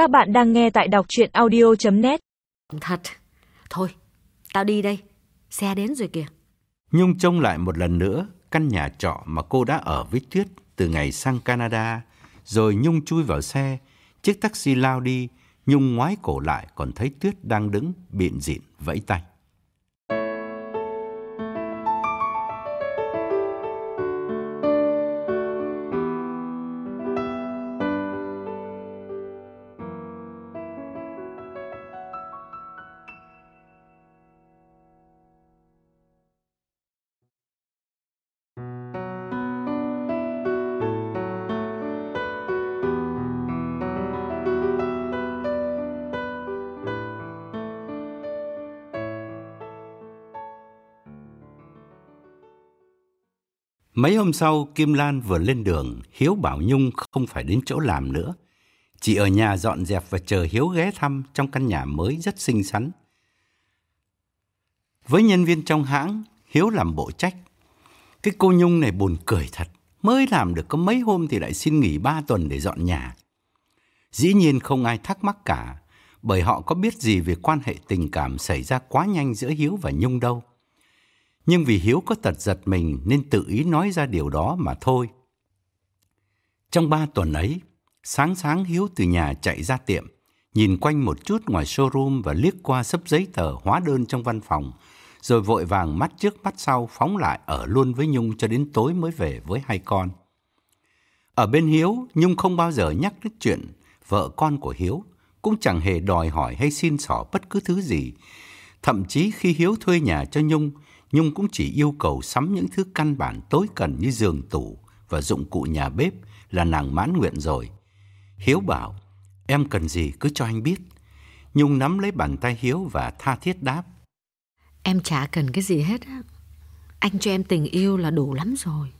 Các bạn đang nghe tại đọc chuyện audio.net Thật. Thôi, tao đi đây. Xe đến rồi kìa. Nhung trông lại một lần nữa căn nhà trọ mà cô đã ở với Tuyết từ ngày sang Canada. Rồi Nhung chui vào xe, chiếc taxi lao đi, Nhung ngoái cổ lại còn thấy Tuyết đang đứng bịn dịn vẫy tay. Mấy hôm sau, Kim Lan vừa lên đường, Hiếu bảo Nhung không phải đến chỗ làm nữa. Chỉ ở nhà dọn dẹp và chờ Hiếu ghé thăm trong căn nhà mới rất xinh xắn. Với nhân viên trong hãng, Hiếu làm bộ trách. Cái cô Nhung này buồn cười thật. Mới làm được có mấy hôm thì lại xin nghỉ ba tuần để dọn nhà. Dĩ nhiên không ai thắc mắc cả, bởi họ có biết gì về quan hệ tình cảm xảy ra quá nhanh giữa Hiếu và Nhung đâu nhưng vì Hiếu có tật giật mình nên tự ý nói ra điều đó mà thôi. Trong ba tuần ấy, sáng sáng Hiếu từ nhà chạy ra tiệm, nhìn quanh một chút ngoài showroom và liếc qua sấp giấy tờ hóa đơn trong văn phòng, rồi vội vàng mắt trước mắt sau phóng lại ở luôn với Nhung cho đến tối mới về với hai con. Ở bên Hiếu, Nhung không bao giờ nhắc đến chuyện vợ con của Hiếu, cũng chẳng hề đòi hỏi hay xin xỏ bất cứ thứ gì. Thậm chí khi Hiếu thuê nhà cho Nhung, Nhung cũng chỉ yêu cầu sắm những thứ căn bản tối cần như giường tủ và dụng cụ nhà bếp là nàng mãn nguyện rồi. Hiếu bảo, em cần gì cứ cho anh biết. Nhung nắm lấy bàn tay Hiếu và tha thiết đáp. Em chả cần cái gì hết á. Anh cho em tình yêu là đủ lắm rồi.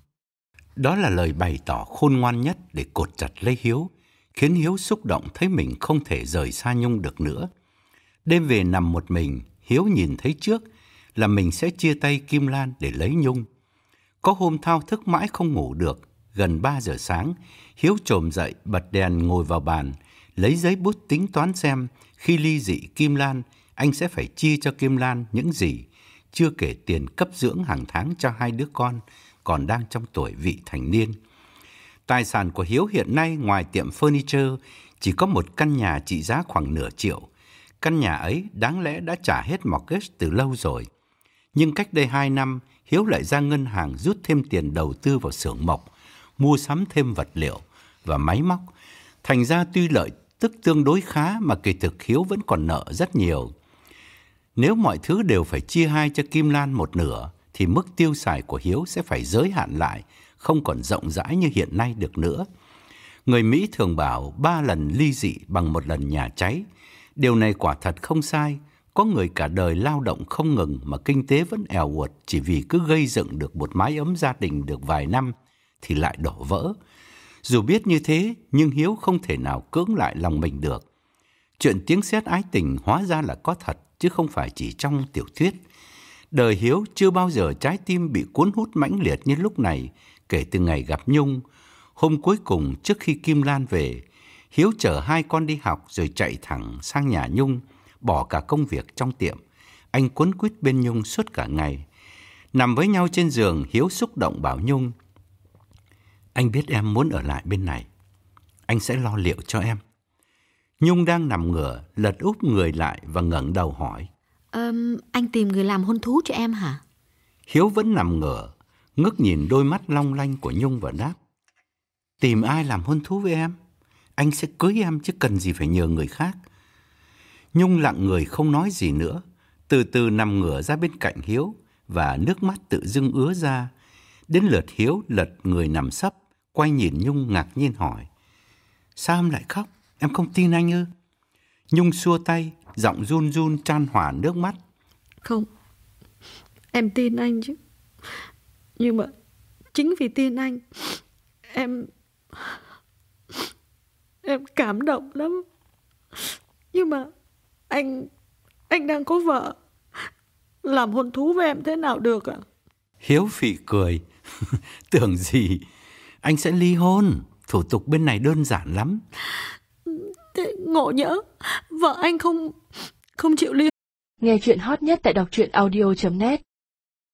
Đó là lời bày tỏ khôn ngoan nhất để cột chặt lấy Hiếu, khiến Hiếu xúc động thấy mình không thể rời xa Nhung được nữa. Đêm về nằm một mình, Hiếu nhìn thấy trước là mình sẽ chia tay Kim Lan để lấy Nhung. Có hôm thao thức mãi không ngủ được, gần 3 giờ sáng, Hiếu trồm dậy bật đèn ngồi vào bàn, lấy giấy bút tính toán xem khi ly dị Kim Lan, anh sẽ phải chia cho Kim Lan những gì, chưa kể tiền cấp dưỡng hàng tháng cho hai đứa con còn đang trong tuổi vị thành niên. Tài sản của Hiếu hiện nay ngoài tiệm furniture chỉ có một căn nhà trị giá khoảng nửa triệu. Căn nhà ấy đáng lẽ đã trả hết mortgage từ lâu rồi. Nhưng cách đây 2 năm, Hiếu lại ra ngân hàng rút thêm tiền đầu tư vào xưởng mộc, mua sắm thêm vật liệu và máy móc. Thành ra tuy lợi tức tương đối khá mà kỳ thực Hiếu vẫn còn nợ rất nhiều. Nếu mọi thứ đều phải chia hai cho Kim Lan một nửa, thì mức tiêu xài của Hiếu sẽ phải giới hạn lại, không còn rộng rãi như hiện nay được nữa. Người Mỹ thường bảo ba lần ly dị bằng một lần nhà cháy. Điều này quả thật không sai, có người cả đời lao động không ngừng mà kinh tế vẫn eo uột chỉ vì cứ gây dựng được một mái ấm gia đình được vài năm thì lại đổ vỡ. Dù biết như thế, nhưng Hiếu không thể nào cưỡng lại lòng mình được. Chuyện tiếng sét ái tình hóa ra là có thật, chứ không phải chỉ trong tiểu thuyết. Đời Hiếu chưa bao giờ trái tim bị cuốn hút mãnh liệt như lúc này, kể từ ngày gặp Nhung. Hôm cuối cùng trước khi Kim Lan về, Hiếu chở hai con đi học rồi chạy thẳng sang nhà Nhung bỏ cả công việc trong tiệm. Anh cuốn quýt bên Nhung suốt cả ngày. Nằm với nhau trên giường, Hiếu xúc động bảo Nhung. Anh biết em muốn ở lại bên này. Anh sẽ lo liệu cho em. Nhung đang nằm ngửa, lật úp người lại và ngẩng đầu hỏi. Um, anh tìm người làm hôn thú cho em hả? Hiếu vẫn nằm ngửa, ngước nhìn đôi mắt long lanh của Nhung và đáp. Tìm ai làm hôn thú với em? Anh sẽ cưới em chứ cần gì phải nhờ người khác. Nhung lặng người không nói gì nữa, từ từ nằm ngửa ra bên cạnh Hiếu và nước mắt tự dưng ứa ra. Đến lượt Hiếu lật người nằm sấp, quay nhìn Nhung ngạc nhiên hỏi. Sao em lại khóc? Em không tin anh ư? Nhung xua tay, giọng run run chan hòa nước mắt. Không, em tin anh chứ. Nhưng mà chính vì tin anh, em... Em cảm động lắm. Nhưng mà anh... Anh đang có vợ. Làm hôn thú với em thế nào được ạ? Hiếu phỉ cười. Tưởng gì? Anh sẽ ly hôn. Thủ tục bên này đơn giản lắm. Thế ngộ nhỡ vợ anh không không chịu ly Nghe chuyện hot nhất tại đọc truyện audio.net